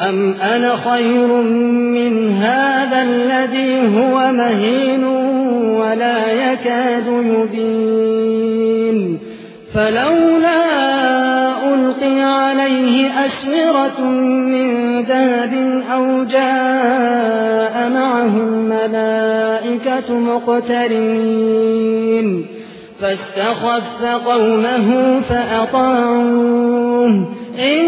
أم أنا خير من هذا الذي هو مهين ولا يكاد يبين؟ فلولا ألقي عليه أسورة من ذهب أو جاء معه الملائكة مقترين فاستخف قومه فأطاعوه. كانوا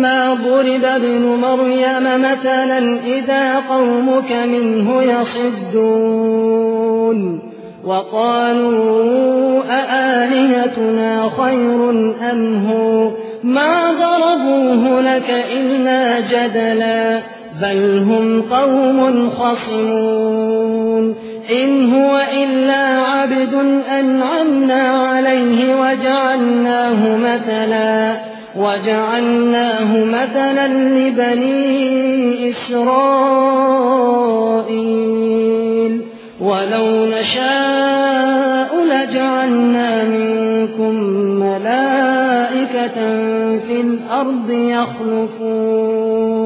ولما ضرب ابن مريم مثلا إذا قومك منه يصدون وقالوا أآلهتنا خير أم هو؟ ما ضربوه لك إلا جدلا بل هم قوم خصمون. إن هو إلا عبد أنعمنا عليه وجعلناه مثلا. وجعلناه مثلا لبني إسرائيل ولو نشاء لجعلنا منكم ملائكة في الأرض يخلفون